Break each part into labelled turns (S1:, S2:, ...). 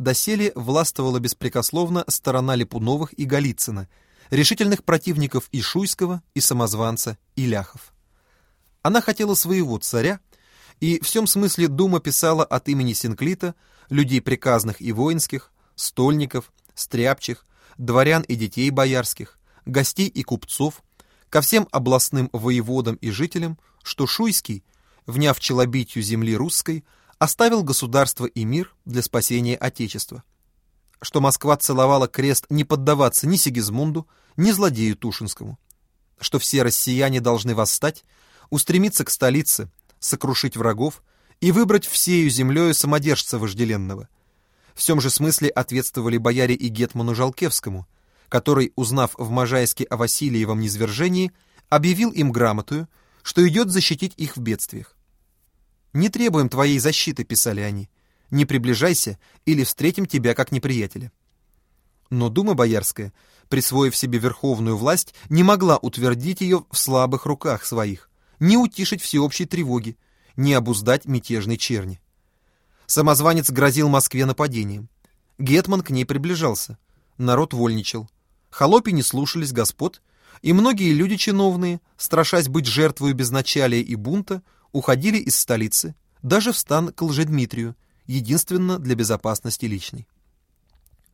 S1: доселе властвовала беспрекословно сторона Липуновых и Голицына, решительных противников и Шуйского, и самозванца, и Ляхов. Она хотела своего царя, и в всем смысле Дума писала от имени Синклита, людей приказных и воинских, стольников, стряпчих, дворян и детей боярских, гостей и купцов, ко всем областным воеводам и жителям, что Шуйский, вняв челобитию земли русской, оставил государство и мир для спасения Отечества, что Москва целовала крест не поддаваться ни Сигизмунду, ни злодею Тушинскому, что все россияне должны восстать, устремиться к столице, сокрушить врагов и выбрать всею землею самодержца вожделенного. В всем же смысле ответствовали бояре и гетману Жалкевскому, который, узнав в Можайске о Васильевом низвержении, объявил им грамотую, что идет защитить их в бедствиях. «Не требуем твоей защиты», — писали они. «Не приближайся, или встретим тебя как неприятеля». Но Дума Боярская, присвоив себе верховную власть, не могла утвердить ее в слабых руках своих, не утишить всеобщей тревоги, не обуздать мятежной черни. Самозванец грозил Москве нападением. Гетман к ней приближался. Народ вольничал. Холопи не слушались господ, и многие люди чиновные, страшась быть жертвой безначалия и бунта, уходили из столицы, даже в стан к Лжедмитрию, единственно для безопасности личной.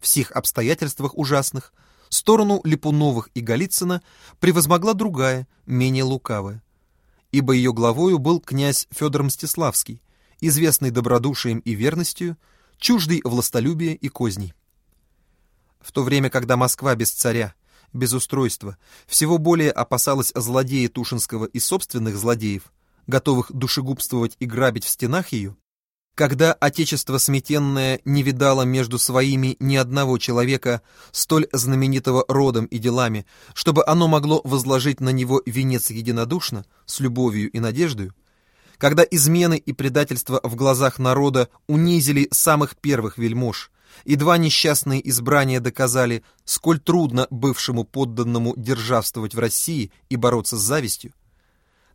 S1: В сих обстоятельствах ужасных сторону Липуновых и Голицына превозмогла другая, менее лукавая, ибо ее главою был князь Федор Мстиславский, известный добродушием и верностью, чуждый властолюбия и козней. В то время, когда Москва без царя, без устройства, всего более опасалась злодея Тушинского и собственных злодеев, готовых душегубствовать и грабить в стенах ее, когда отечество сметенное не видало между своими ни одного человека, столь знаменитого родом и делами, чтобы оно могло возложить на него венец единодушно, с любовью и надеждой, когда измены и предательства в глазах народа унизили самых первых вельмож, и два несчастные избрания доказали, сколь трудно бывшему подданному державствовать в России и бороться с завистью,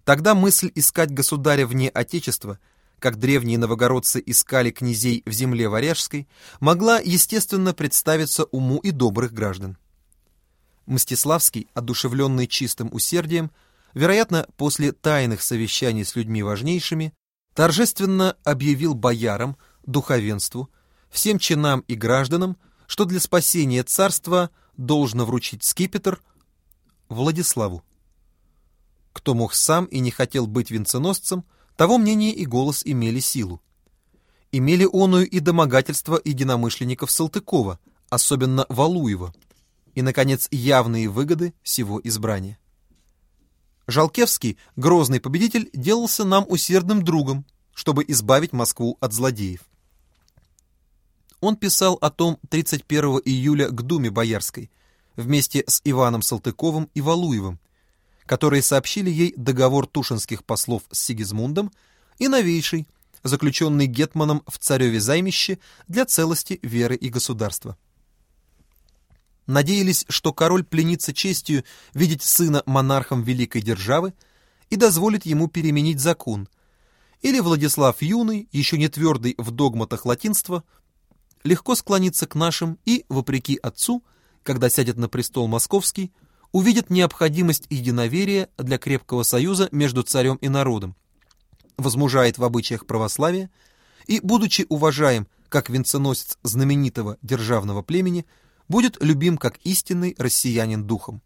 S1: Тогда мысль искать государя вне Отечества, как древние новогородцы искали князей в земле Варяжской, могла, естественно, представиться уму и добрых граждан. Мстиславский, одушевленный чистым усердием, вероятно, после тайных совещаний с людьми важнейшими, торжественно объявил боярам, духовенству, всем чинам и гражданам, что для спасения царства должно вручить скипетр Владиславу. Кто мог сам и не хотел быть венценосцем, того мнение и голос имели силу. Имели оную и домогательство единомышленников Салтыкова, особенно Валуева, и, наконец, явные выгоды всего избрания. Жалкевский, грозный победитель, делался нам усердным другом, чтобы избавить Москву от злодеев. Он писал о том 31 июля к Думе Боярской вместе с Иваном Салтыковым и Валуевым, которые сообщили ей договор тушинских послов с Сигизмундом и новейший, заключенный Гетманом в цареве займище для целости веры и государства. Надеялись, что король пленится честью видеть сына монархом великой державы и дозволит ему переменить закон, или Владислав Юный, еще не твердый в догматах латинства, легко склонится к нашим и, вопреки отцу, когда сядет на престол московский, увидит необходимость единоверия для крепкого союза между царем и народом, возмужает в обычаях православия и, будучи уважаем как венценосец знаменитого державного племени, будет любим как истинный россиянин духом.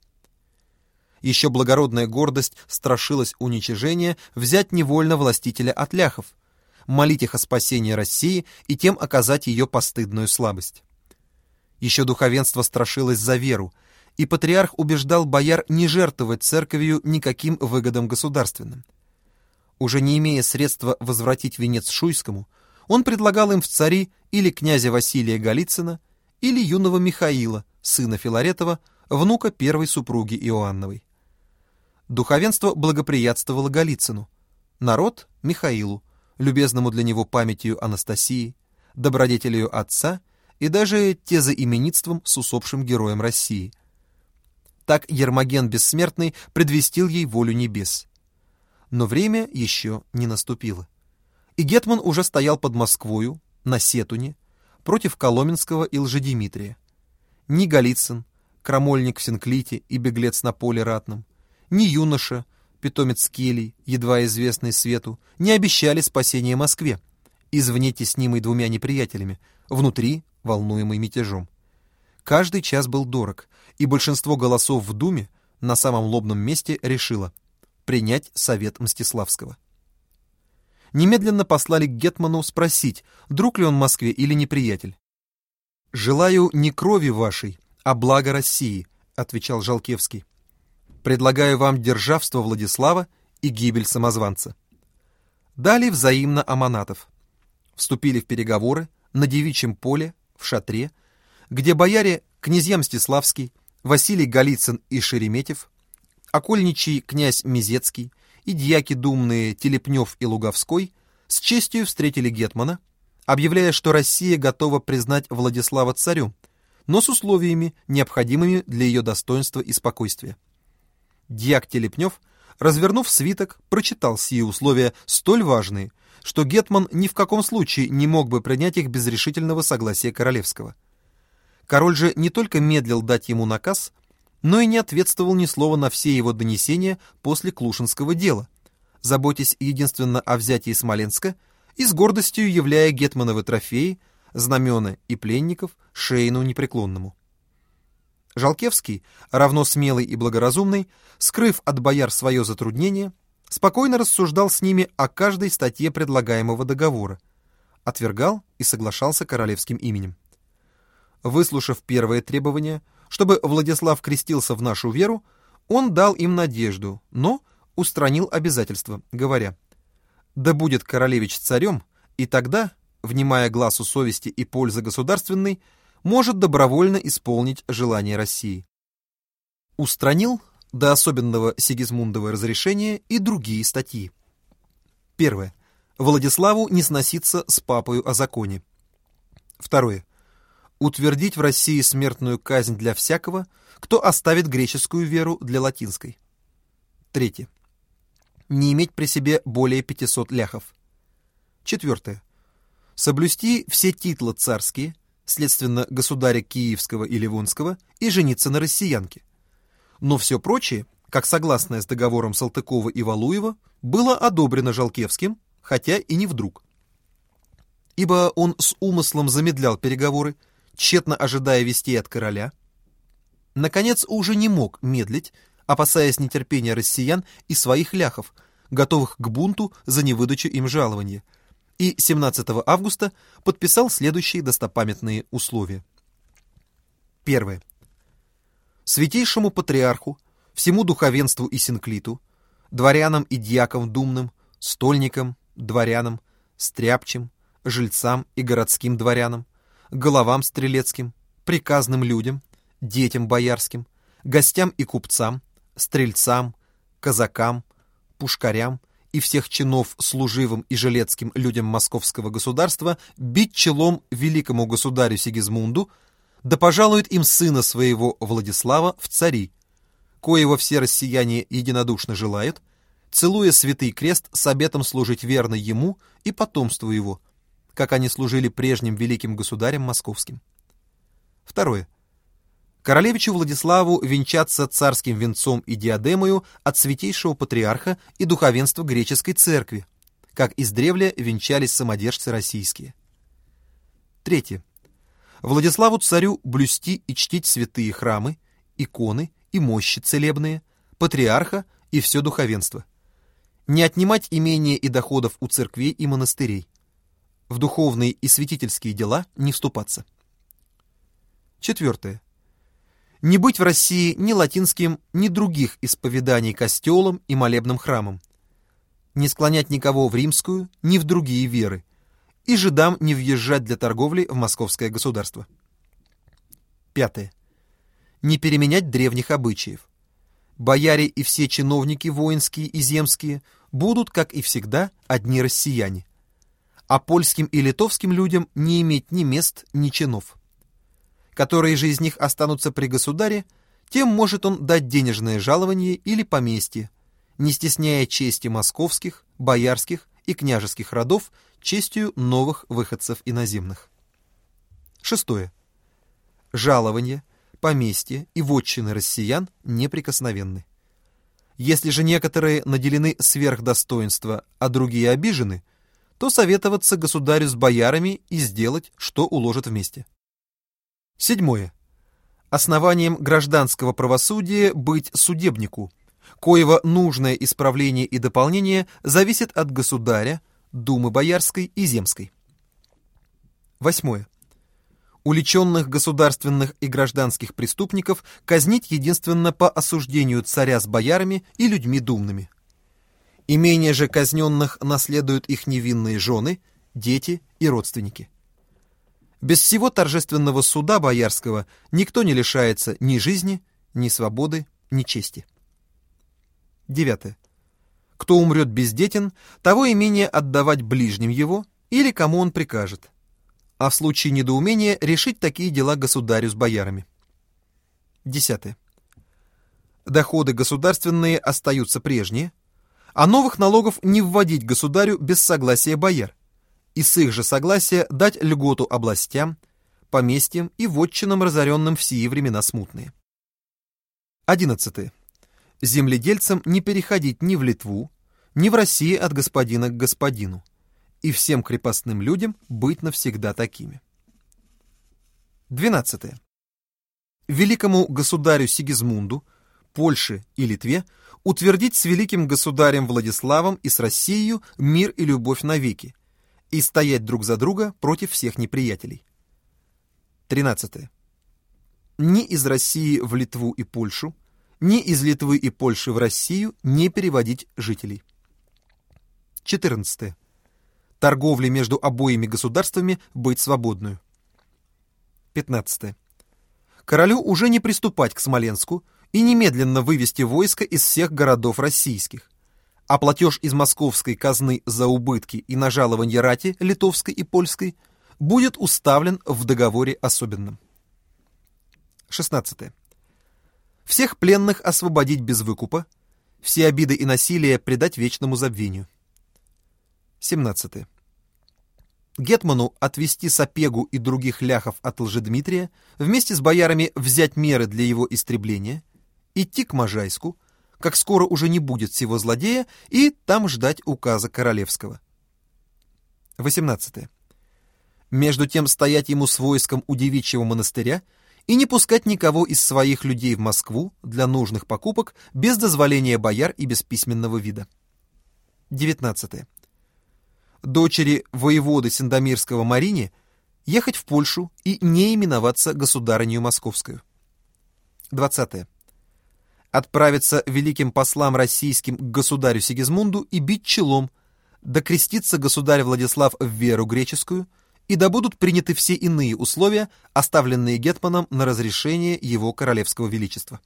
S1: Еще благородная гордость страшилась уничижения взять невольно властителя от ляхов, молить их о спасении России и тем оказать ее постыдную слабость. Еще духовенство страшилось за веру, и патриарх убеждал бояр не жертвовать церковью никаким выгодам государственным. Уже не имея средства возвратить венец Шуйскому, он предлагал им в цари или князя Василия Голицына, или юного Михаила, сына Филаретова, внука первой супруги Иоанновой. Духовенство благоприятствовало Голицыну, народ — Михаилу, любезному для него памятью Анастасии, добродетелью отца и даже тезоименитством с усопшим героем России — так Ермоген Бессмертный предвестил ей волю небес. Но время еще не наступило. И Гетман уже стоял под Москвою, на Сетуне, против Коломенского и Лжедимитрия. Ни Голицын, крамольник в Синклите и беглец на поле ратном, ни юноша, питомец Келий, едва известный свету, не обещали спасения Москве, извне теснимой двумя неприятелями, внутри волнуемый мятежом. Каждый час был дорог, и большинство голосов в Думе на самом лобном месте решило принять совет Мстиславского. Немедленно послали к Гетману спросить, друг ли он Москве или неприятель. «Желаю не крови вашей, а блага России», — отвечал Жалкевский. «Предлагаю вам державство Владислава и гибель самозванца». Дали взаимно аманатов. Вступили в переговоры на девичьем поле, в шатре, где бояре князья Мстиславский, Василий Голицын и Шереметьев, окольничий князь Мизецкий и дьяки думные Телепнев и Луговской с честью встретили Гетмана, объявляя, что Россия готова признать Владислава царем, но с условиями, необходимыми для ее достоинства и спокойствия. Дьяк Телепнев, развернув свиток, прочитал сие условия столь важные, что Гетман ни в каком случае не мог бы принять их без решительного согласия Королевского. Король же не только медлил дать ему наказ, но и не ответствовал ни слова на все его донесения после Клушинского дела, заботясь единственно о взятии Смоленска и с гордостью являя Гетмановы трофеи, знамена и пленников Шейну непреклонному. Жалкевский, равно смелый и благоразумный, скрыв от бояр свое затруднение, спокойно рассуждал с ними о каждой статье предлагаемого договора, отвергал и соглашался королевским именем. Выслушав первое требование, чтобы Владислав крестился в нашу веру, он дал им надежду, но устранил обязательства, говоря, «Да будет королевич царем, и тогда, внимая глазу совести и пользы государственной, может добровольно исполнить желание России». Устранил до особенного Сигизмундова разрешения и другие статьи. Первое. Владиславу не сноситься с папою о законе. Второе утвердить в России смертную казнь для всякого, кто оставит греческую веру для латинской. Третье. Не иметь при себе более 500 ляхов. Четвертое. Соблюсти все титлы царские, следственно, государя Киевского и Ливонского, и жениться на россиянке. Но все прочее, как согласное с договором Салтыкова и Валуева, было одобрено Жалкевским, хотя и не вдруг. Ибо он с умыслом замедлял переговоры, тщетно ожидая вестей от короля, наконец уже не мог медлить, опасаясь нетерпения россиян и своих ляхов, готовых к бунту за невыдачу им жалования, и 17 августа подписал следующие достопамятные условия. Первое. Святейшему патриарху, всему духовенству и синклиту, дворянам и дьякам думным, стольникам, дворянам, стряпчим, жильцам и городским дворянам, головам стрелецким, приказным людям, детям боярским, гостям и купцам, стрельцам, казакам, пушкарям и всех чинов служивым и жилецким людям московского государства бить челом великому государю Сигизмунду, да пожалует им сына своего Владислава в цари, коего все россияне единодушно желают, целуя святый крест с обетом служить верно ему и потомству его, как они служили прежним великим государям московским. Второе. Королевичу Владиславу венчаться царским венцом и диадемою от святейшего патриарха и духовенства греческой церкви, как издревле венчались самодержцы российские. Третье. Владиславу царю блюсти и чтить святые храмы, иконы и мощи целебные, патриарха и все духовенство. Не отнимать имения и доходов у церквей и монастырей в духовные и святительские дела не вступаться. Четвертое. Не быть в России ни латинским, ни других исповеданий костелом и молебным храмом. Не склонять никого в римскую, ни в другие веры. И жидам не въезжать для торговли в московское государство. Пятое. Не переменять древних обычаев. Бояре и все чиновники воинские и земские будут, как и всегда, одни россияне – а польским и литовским людям не иметь ни мест, ни чинов. Которые же из них останутся при государе, тем может он дать денежное жалование или поместье, не стесняя чести московских, боярских и княжеских родов честью новых выходцев иноземных. Шестое. Жалование, поместья и вотчины россиян неприкосновенны. Если же некоторые наделены сверхдостоинства, а другие обижены, то советоваться государю с боярами и сделать, что уложат вместе. Седьмое. Основанием гражданского правосудия быть судебнику, коего нужное исправление и дополнение зависит от государя, думы боярской и земской. Восьмое. Уличенных государственных и гражданских преступников казнить единственно по осуждению царя с боярами и людьми думными. Имение же казненных наследуют их невинные жены, дети и родственники. Без всего торжественного суда боярского никто не лишается ни жизни, ни свободы, ни чести. Девятое. Кто умрет бездетен, того имение отдавать ближним его или кому он прикажет, а в случае недоумения решить такие дела государю с боярами. Десятое. Доходы государственные остаются прежние, а новых налогов не вводить государю без согласия бояр, и с их же согласия дать льготу областям, поместьям и вотчинам, разоренным в сии времена смутные. Одиннадцатое. Земледельцам не переходить ни в Литву, ни в России от господина к господину, и всем крепостным людям быть навсегда такими. Двенадцатое. Великому государю Сигизмунду, Польше и Литве утвердить с великим государем Владиславом и с Россией мир и любовь навеки, и стоять друг за друга против всех неприятелей. 13. Ни из России в Литву и Польшу, ни из Литвы и Польши в Россию не переводить жителей. 14. Торговли между обоими государствами быть свободную. 15. Королю уже не приступать к Смоленску и немедленно вывести войско из всех городов российских, а платеж из московской казны за убытки и на жалование рати литовской и польской будет уставлен в договоре особенном. 16. Всех пленных освободить без выкупа, все обиды и насилие предать вечному забвению. 17. Гетману отвести Сапегу и других ляхов от Лжедмитрия, вместе с боярами взять меры для его истребления, идти к Можайску, как скоро уже не будет всего злодея, и там ждать указа королевского. 18. Между тем стоять ему с войском у девичьего монастыря и не пускать никого из своих людей в Москву для нужных покупок без дозволения бояр и без письменного вида. 19. Дочери воеводы Сендомирского Марине ехать в Польшу и не именоваться государынью московскую. 20 отправиться великим послам российским к государю Сигизмунду и бить челом, да крестится государь Владислав в веру греческую, и да будут приняты все иные условия, оставленные Гетманом на разрешение его королевского величества.